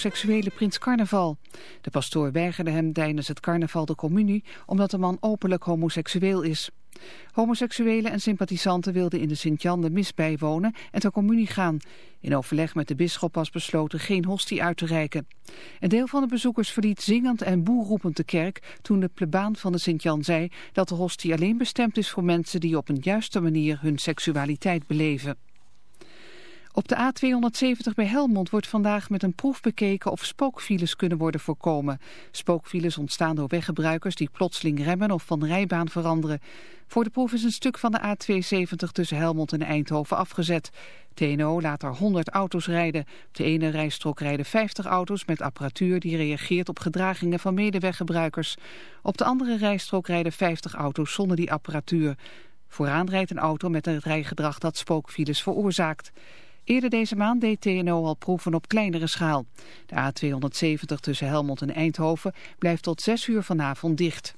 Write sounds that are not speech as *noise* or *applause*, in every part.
homoseksuele prins Carnaval. De pastoor weigerde hem tijdens het carnaval de communie omdat de man openlijk homoseksueel is. Homoseksuelen en sympathisanten wilden in de Sint-Jan de mis bijwonen en ter communie gaan. In overleg met de bisschop was besloten geen hostie uit te reiken. Een deel van de bezoekers verliet zingend en boerroepend de kerk toen de plebaan van de Sint-Jan zei dat de hostie alleen bestemd is voor mensen die op een juiste manier hun seksualiteit beleven. Op de A270 bij Helmond wordt vandaag met een proef bekeken of spookfiles kunnen worden voorkomen. Spookfiles ontstaan door weggebruikers die plotseling remmen of van rijbaan veranderen. Voor de proef is een stuk van de A270 tussen Helmond en Eindhoven afgezet. TNO laat er 100 auto's rijden. Op de ene rijstrook rijden 50 auto's met apparatuur die reageert op gedragingen van medeweggebruikers. Op de andere rijstrook rijden 50 auto's zonder die apparatuur. Vooraan rijdt een auto met een rijgedrag dat spookfiles veroorzaakt. Eerder deze maand deed TNO al proeven op kleinere schaal. De A270 tussen Helmond en Eindhoven blijft tot 6 uur vanavond dicht.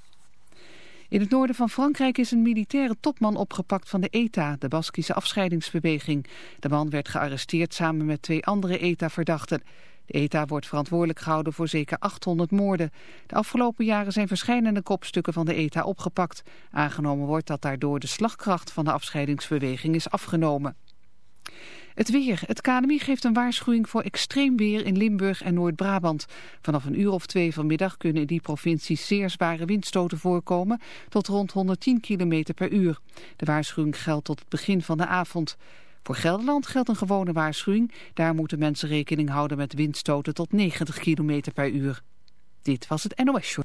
In het noorden van Frankrijk is een militaire topman opgepakt van de ETA, de Baskische afscheidingsbeweging. De man werd gearresteerd samen met twee andere ETA-verdachten. De ETA wordt verantwoordelijk gehouden voor zeker 800 moorden. De afgelopen jaren zijn verschillende kopstukken van de ETA opgepakt. Aangenomen wordt dat daardoor de slagkracht van de afscheidingsbeweging is afgenomen. Het weer. Het KNMI geeft een waarschuwing voor extreem weer in Limburg en Noord-Brabant. Vanaf een uur of twee vanmiddag kunnen in die provincies zeer zware windstoten voorkomen tot rond 110 km per uur. De waarschuwing geldt tot het begin van de avond. Voor Gelderland geldt een gewone waarschuwing. Daar moeten mensen rekening houden met windstoten tot 90 km per uur. Dit was het NOS Show.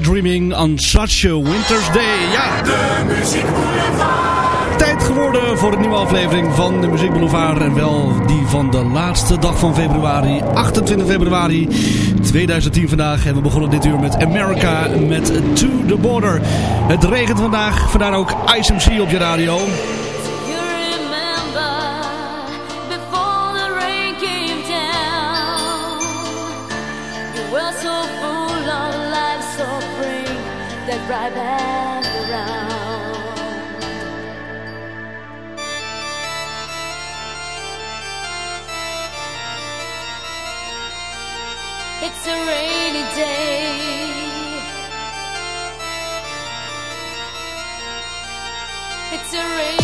Dreaming on such a winter's day. Ja, de Muziek Boulevard. Tijd geworden voor een nieuwe aflevering van de Muziek Boulevard. En wel die van de laatste dag van februari, 28 februari 2010 vandaag. En we begonnen dit uur met America met To The Border. Het regent vandaag, vandaar ook ICMC op je radio. It's a rainy day. It's a rainy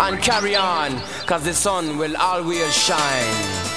and carry on. Cause the sun will always shine.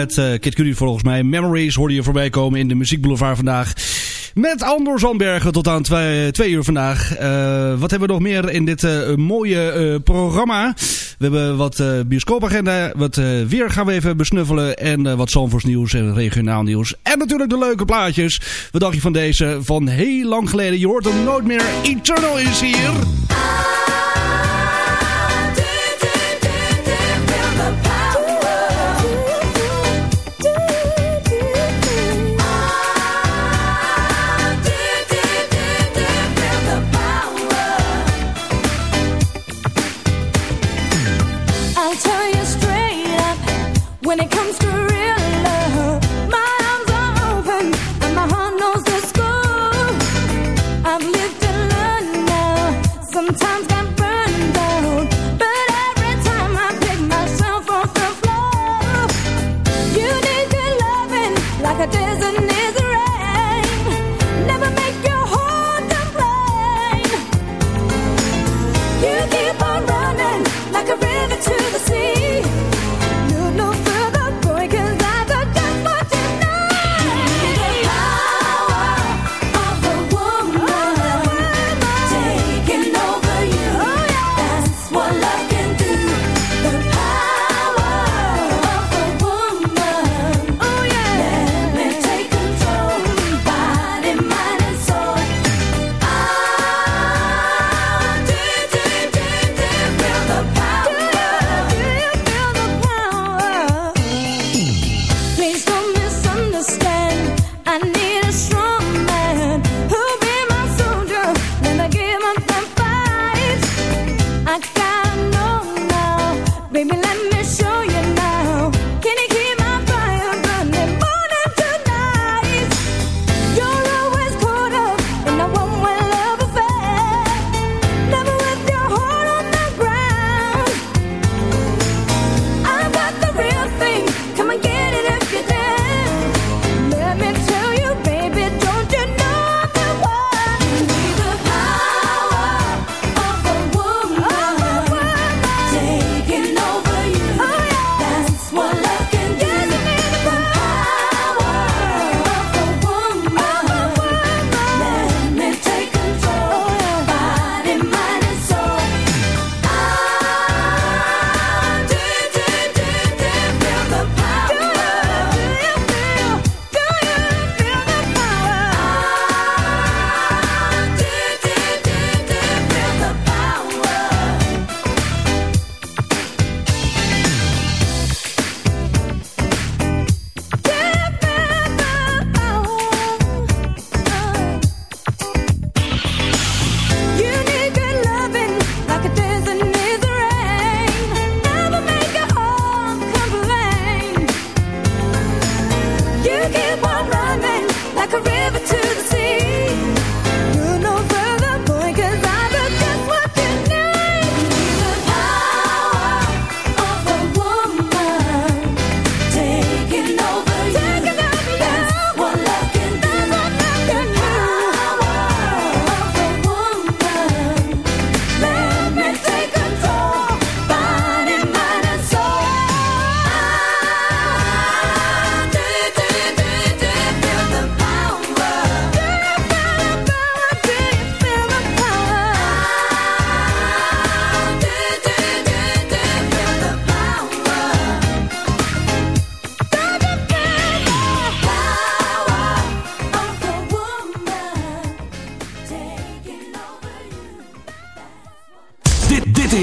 Met uh, Kid Cudi volgens mij. Memories hoorde je voorbij komen in de Muziekboulevard vandaag. Met Andor Zandbergen tot aan twee, uur vandaag. Uh, wat hebben we nog meer in dit uh, mooie programma? We hebben wat bioscoopagenda. Wat weer gaan we even besnuffelen. En wat Zandvoors nieuws en regionaal nieuws. En natuurlijk de leuke plaatjes. Wat dacht je van deze van heel lang geleden? Je hoort hem nooit meer. Eternal is hier.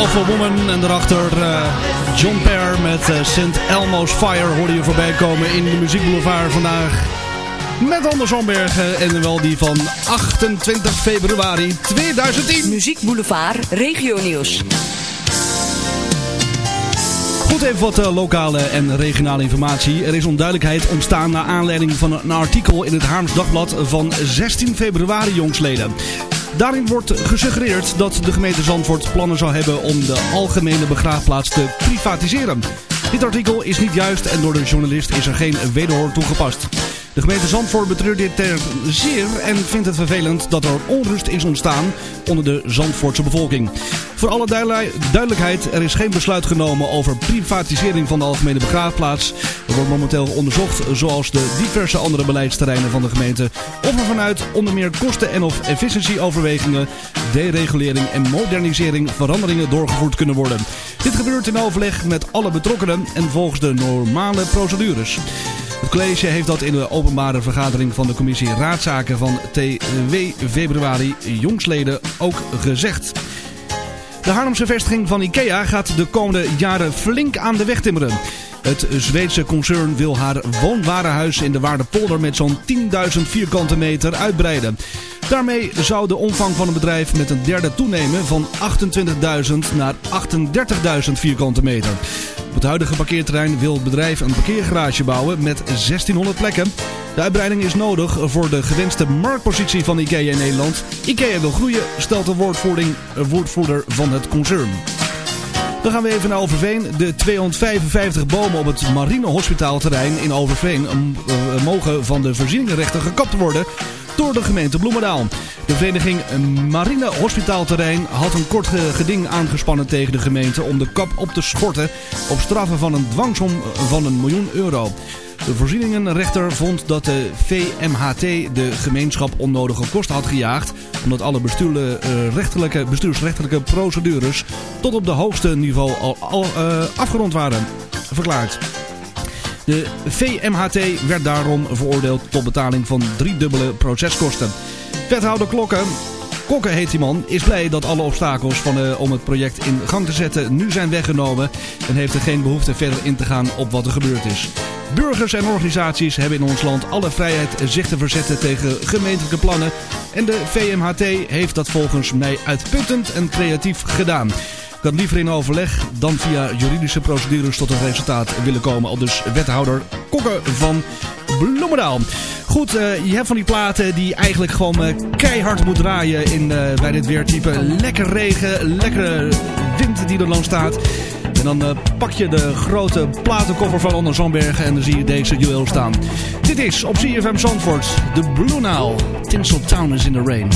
Power of a Woman. En daarachter uh, John Pear met uh, St. Elmo's Fire hoorde je voorbij komen in de Muziekboulevard vandaag. Met Anders Zombergen en wel die van 28 februari 2010. Muziekboulevard Regio Nieuws. Goed even wat uh, lokale en regionale informatie. Er is onduidelijkheid ontstaan naar aanleiding van een artikel in het Haarms Dagblad van 16 februari jongsleden. Daarin wordt gesuggereerd dat de gemeente Zandvoort plannen zou hebben om de algemene begraafplaats te privatiseren. Dit artikel is niet juist en door de journalist is er geen wederhoor toegepast. De gemeente Zandvoort betreurt dit ter zeer en vindt het vervelend dat er onrust is ontstaan onder de Zandvoortse bevolking. Voor alle duidelijkheid, er is geen besluit genomen over privatisering van de algemene begraafplaats. Er wordt momenteel onderzocht, zoals de diverse andere beleidsterreinen van de gemeente, of er vanuit onder meer kosten- en of efficiëntieoverwegingen, deregulering en modernisering veranderingen doorgevoerd kunnen worden. Dit gebeurt in overleg met alle betrokkenen en volgens de normale procedures. Het college heeft dat in de openbare vergadering van de commissie Raadzaken van TW februari jongsleden ook gezegd. De Haarlemse vestiging van IKEA gaat de komende jaren flink aan de weg timmeren. Het Zweedse concern wil haar woonwarenhuis in de Waardepolder met zo'n 10.000 vierkante meter uitbreiden. Daarmee zou de omvang van het bedrijf met een derde toenemen van 28.000 naar 38.000 vierkante meter. Op het huidige parkeerterrein wil het bedrijf een parkeergarage bouwen met 1600 plekken. De uitbreiding is nodig voor de gewenste marktpositie van IKEA in Nederland. IKEA wil groeien, stelt de woordvoerder van het concern. Dan gaan we even naar Overveen. De 255 bomen op het marinehospitaalterrein in Overveen eh, mogen van de voorzieningenrechter gekapt worden door de gemeente Bloemendaal. De vereniging Marine Hospitaalterrein had een kort geding aangespannen tegen de gemeente om de kap op te schorten op straffen van een dwangsom van een miljoen euro. De voorzieningenrechter vond dat de VMHT de gemeenschap onnodige kosten had gejaagd. Omdat alle bestuursrechtelijke, bestuursrechtelijke procedures tot op de hoogste niveau al, uh, afgerond waren verklaard. De VMHT werd daarom veroordeeld tot betaling van driedubbele proceskosten. Wethouder Klokken, Kokken heet die man, is blij dat alle obstakels van, uh, om het project in gang te zetten nu zijn weggenomen. En heeft er geen behoefte verder in te gaan op wat er gebeurd is. Burgers en organisaties hebben in ons land alle vrijheid zich te verzetten tegen gemeentelijke plannen. En de VMHT heeft dat volgens mij uitputtend en creatief gedaan. Had liever in overleg dan via juridische procedures tot een resultaat willen komen. Al dus wethouder Kokken van Bloemendaal. Goed, uh, je hebt van die platen die eigenlijk gewoon uh, keihard moet draaien in, uh, bij dit weertype. Lekker regen, lekkere wind die er langs staat. En dan pak je de grote platenkoffer van onder Zandbergen en dan zie je deze juweel staan. Dit is op CFM Zandvoort, de Blue. Tinsel Town is in the rain.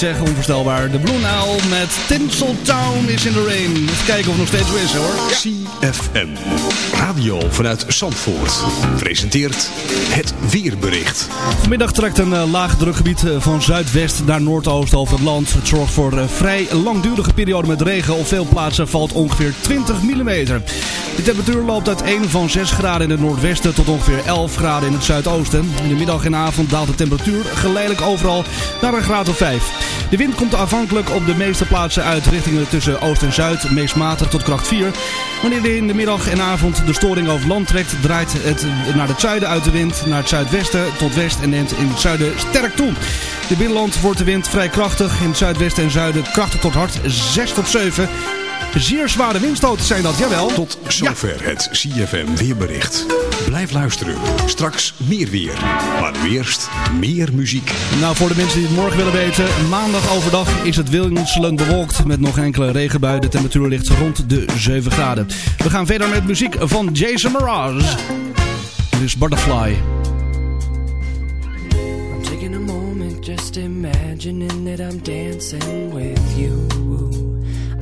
Zeg, onvoorstelbaar. De Blue Nile met Tinseltown is in the rain. Even kijken of het nog steeds zo is hoor. CFM. Radio vanuit Zandvoort. Presenteert het weerbericht. Vanmiddag trekt een uh, laag drukgebied uh, van zuidwest naar noordoost over het land. Het zorgt voor een vrij langdurige periode met regen. Op veel plaatsen valt ongeveer 20 mm. De temperatuur loopt uit 1 van 6 graden in het noordwesten tot ongeveer 11 graden in het zuidoosten. In de middag en avond daalt de temperatuur geleidelijk overal naar een graad of 5. De wind komt afhankelijk op de meeste plaatsen uit richtingen tussen oost en zuid, meest matig tot kracht 4. Wanneer in de middag en avond de storing over land trekt, draait het naar het zuiden uit de wind, naar het zuidwesten tot west en neemt in het zuiden sterk toe. De binnenland wordt de wind vrij krachtig, in het zuidwesten en zuiden krachtig tot hard 6 tot 7. Zeer zware windstoten zijn dat, jawel. Tot zover het CFM weerbericht. Blijf luisteren. Straks meer weer. Maar eerst meer muziek. Nou, voor de mensen die het morgen willen weten. Maandag overdag is het wisselend bewolkt met nog enkele regenbuien. De temperatuur ligt rond de 7 graden. We gaan verder met muziek van Jason Mraz. Dit is Butterfly. I'm taking a moment just imagining that I'm dancing with you.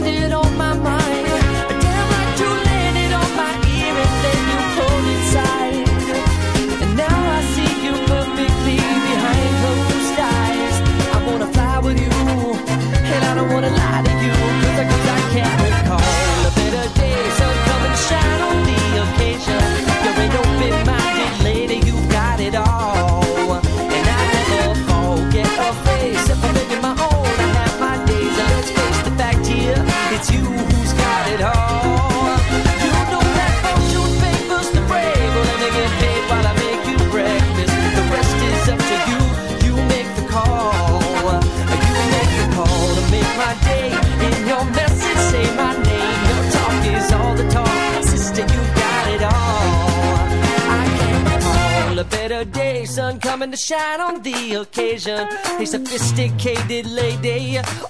When you landed on my mind, dedicated lady.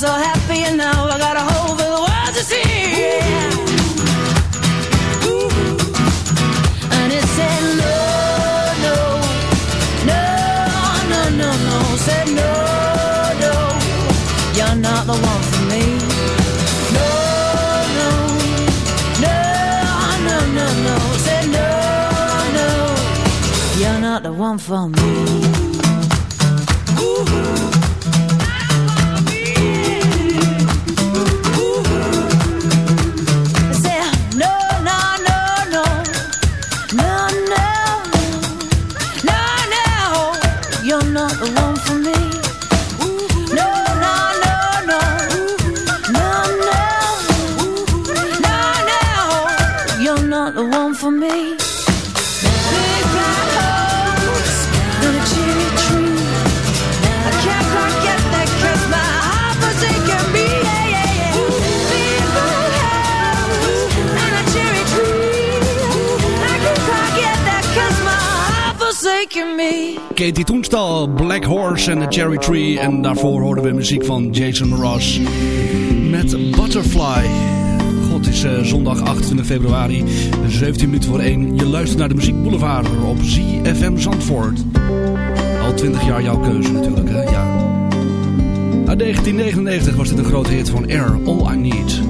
So happy and now I got a hole for the world to see. And it said no, no, no, no, no, no. Said no, no, you're not the one for me. No, no, no, no, no, no. Said no, no, you're not the one for me. I Katie Toenstal, Black Horse en The Cherry Tree. En daarvoor hoorden we muziek van Jason Mraz met Butterfly. God, het is eh, zondag 28 februari, 17 minuten voor 1. Je luistert naar de Muziek Boulevard op ZFM Zandvoort. Al 20 jaar jouw keuze natuurlijk, hè? Ja. Uit 1999 was dit een grote hit van Air, All I Need.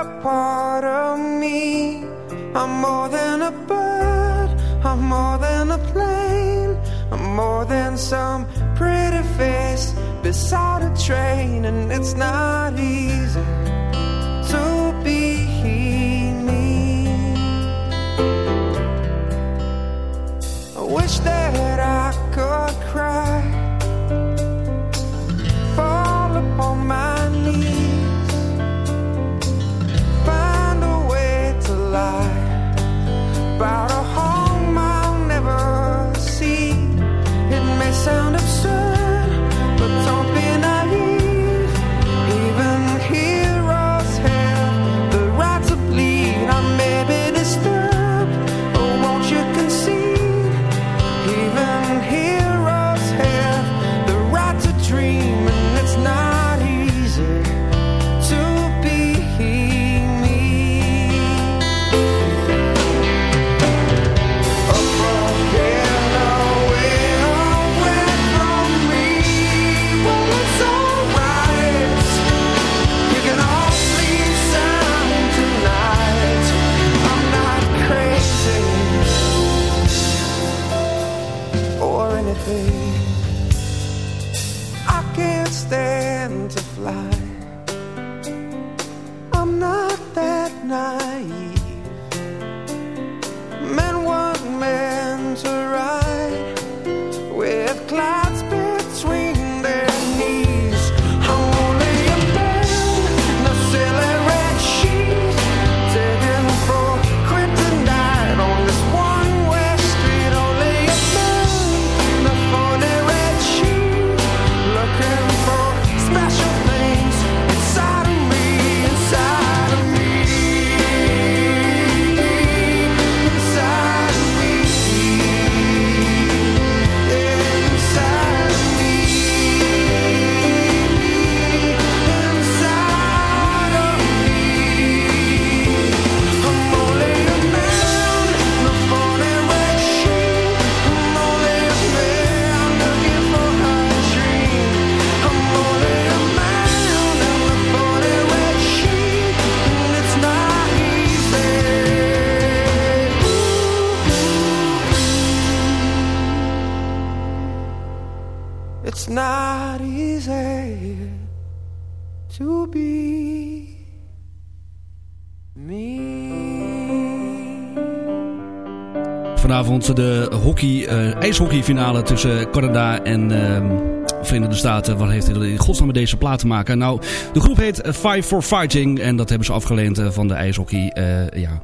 a part of me. I'm more than a bird, I'm more than a plane, I'm more than some pretty face beside a train, and it's not easy to be me. I wish that I could cry about a De hockey, eh, ijshockeyfinale tussen Canada en ehm, Verenigde Staten. Wat heeft in godsnaam met deze plaat te maken? Nou, de groep heet Five for Fighting. En dat hebben ze afgeleend eh, van de ijshockey. eh, ja.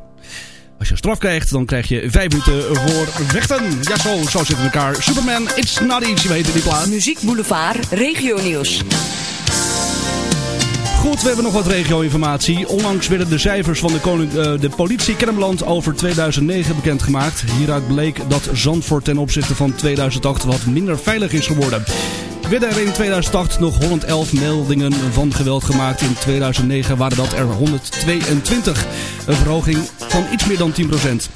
Als je straf krijgt, dan krijg je vijf minuten voor vechten. Ja, zo, zo zit het in elkaar. Superman, it's not easy, weten die plaat. Muziek Boulevard Regio Nieuws. Goed, we hebben nog wat regio-informatie. Onlangs werden de cijfers van de, koning, eh, de politie Kermeland over 2009 bekendgemaakt. Hieruit bleek dat Zandvoort ten opzichte van 2008 wat minder veilig is geworden. Werden er in 2008 nog 111 meldingen van geweld gemaakt. In 2009 waren dat er 122. Een verhoging van iets meer dan 10%.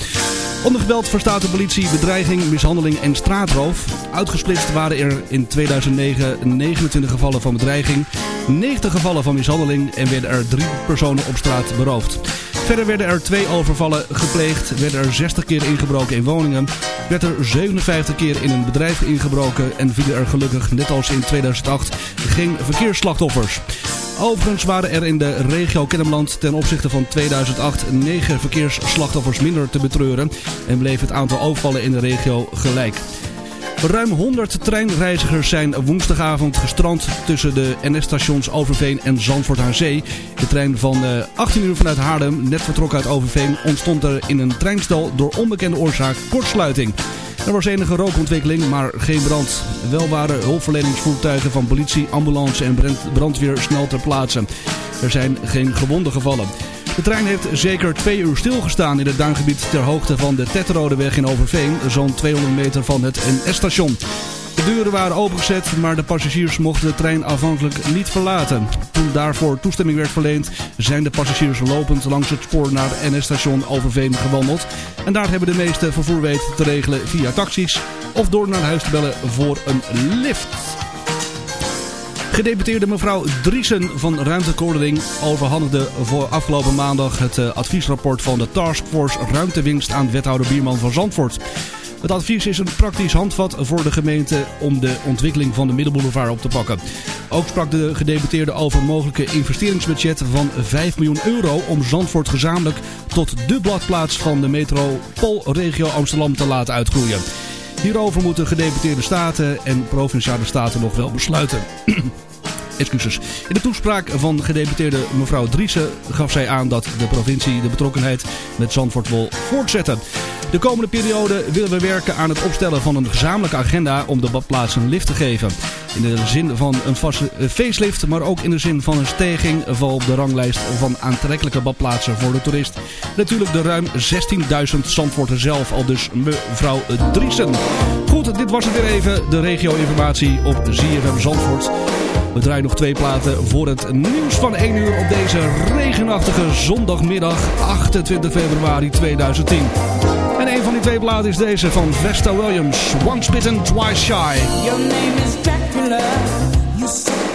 Onder geweld verstaat de politie bedreiging, mishandeling en straatroof. Uitgesplitst waren er in 2009 29 gevallen van bedreiging, 90 gevallen van mishandeling en werden er drie personen op straat beroofd. Verder werden er twee overvallen gepleegd, werden er 60 keer ingebroken in woningen, werd er 57 keer in een bedrijf ingebroken en vielen er gelukkig, net als in 2008, geen verkeersslachtoffers. Overigens waren er in de regio Kennemerland ten opzichte van 2008 negen verkeersslachtoffers minder te betreuren en bleef het aantal overvallen in de regio gelijk. Ruim 100 treinreizigers zijn woensdagavond gestrand tussen de NS-stations Overveen en Zandvoort aan Zee. De trein van eh, 18 uur vanuit Haarlem, net vertrokken uit Overveen, ontstond er in een treinstel door onbekende oorzaak kortsluiting. Er was enige rookontwikkeling, maar geen brand. Wel waren hulpverleningsvoertuigen van politie, ambulance en brand- brandweer snel ter plaatse. Er zijn geen gewonden gevallen. De trein heeft zeker twee uur stilgestaan in het duingebied ter hoogte van de Tetterodeweg in Overveen, zo'n 200 meter van het NS-station. De deuren waren opengezet, maar de passagiers mochten de trein afhankelijk niet verlaten. Toen daarvoor toestemming werd verleend, zijn de passagiers lopend langs het spoor naar het NS-station Overveen gewandeld. En daar hebben de meeste vervoer weten te regelen via taxis of door naar huis te bellen voor een lift. Gedeputeerde mevrouw Driesen van Ruimtekoordeling overhandigde voor afgelopen maandag het eh, adviesrapport van de Taskforce Ruimtewinst aan wethouder Bierman van Zandvoort. Het advies is een praktisch handvat voor de gemeente om de ontwikkeling van de Middelboulevard op te pakken. Ook sprak de gedeputeerde over mogelijke investeringsbudget van 5 miljoen euro om Zandvoort gezamenlijk tot de bladplaats van de metropoolregio Amsterdam te laten uitgroeien. Hierover moeten gedeputeerde staten en provinciale staten nog wel besluiten. *clears throat* Excuses. In de toespraak van gedeputeerde mevrouw Driessen gaf zij aan dat de provincie de betrokkenheid met Zandvoort wil voortzetten. De komende periode willen we werken aan het opstellen van een gezamenlijke agenda om de badplaats een lift te geven. In de zin van een vaste facelift, maar ook in de zin van een stijging van de ranglijst van aantrekkelijke badplaatsen voor de toerist. Natuurlijk de ruim 16.000 Zandvoorten zelf, al dus mevrouw Driessen. Goed, dit was het weer even, de regio-informatie op ZFM Zandvoort. We draaien nog twee platen voor het nieuws van 1 uur op deze regenachtige zondagmiddag 28 februari 2010. En een van die twee platen is deze van Vesta Williams, Once Bitten, Twice Shy. Your name is Dracula. You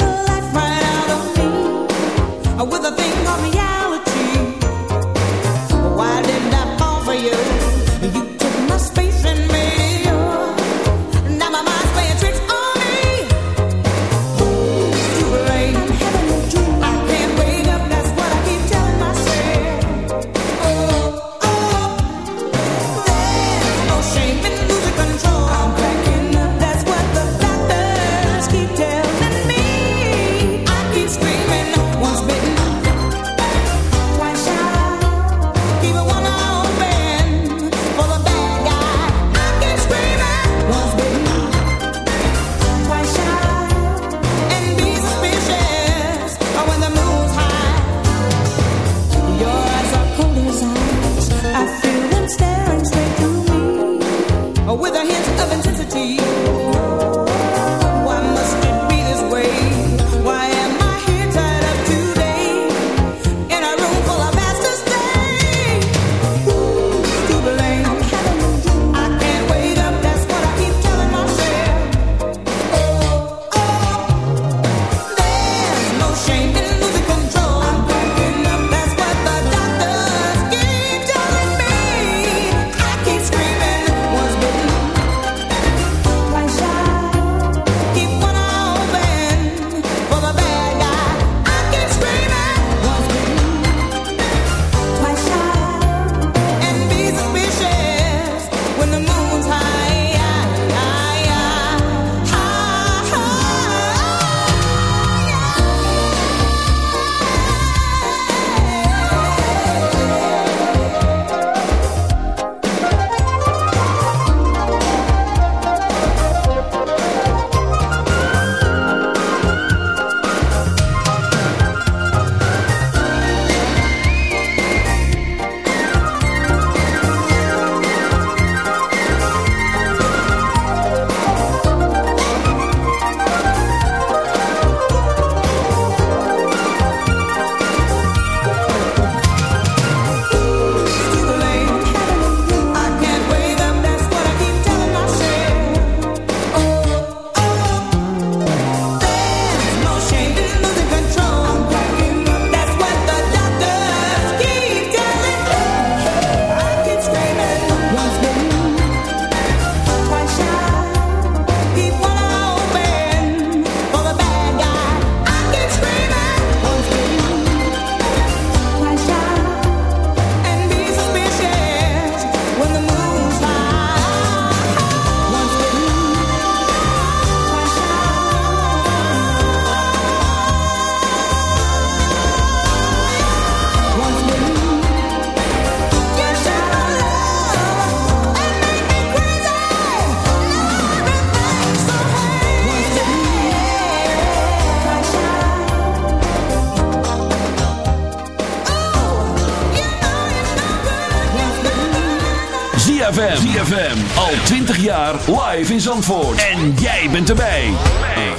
ZFM. ZFM. Al 20 jaar live in Zandvoort. En jij bent erbij. Hey.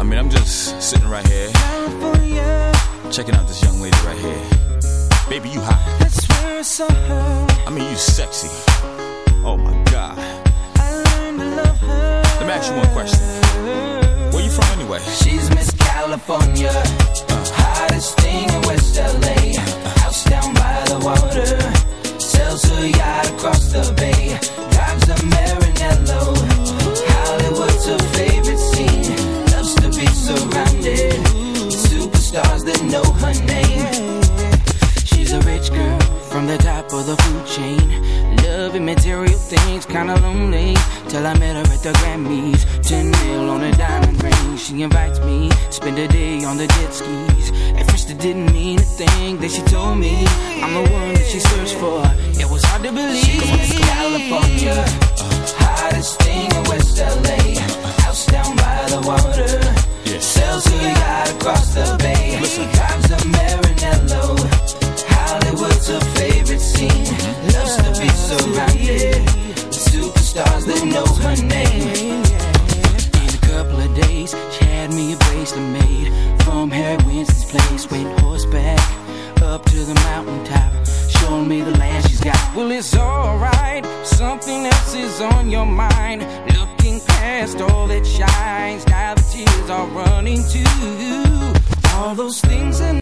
I mean, I'm just sitting right here. Checking out this young lady right here. Baby, you hot. That's where I saw her. I mean, you sexy. Oh my God. I learned to love her. Let me ask you one question. Where you from anyway? She's Miss California, hottest thing in West LA. House down by the water, sells her yacht across the bay. Drives a Hollywood's her favorite scene. Loves to be surrounded superstars that know her name. She's a rich girl from the top of the food chain. Loving material things, kinda lonely. Till I met her at the Grammys. 10 mil on a diamond She invites me, spend a day on the jet skis. At first it didn't mean a thing that she told me. I'm the one that she searched for. It was hard to believe. She's California, uh, hottest thing in West LA. House down by the water. Sells her yacht across the bay. Drives a Maranello. Hollywood's her favorite scene. Loves to be surrounded superstars that know her name. Days, she had me a bracelet made from Harry Winston's place. Went horseback up to the mountaintop, showing me the land she's got. Well, it's alright. Something else is on your mind. Looking past all that shines. Now the tears are running too. All those things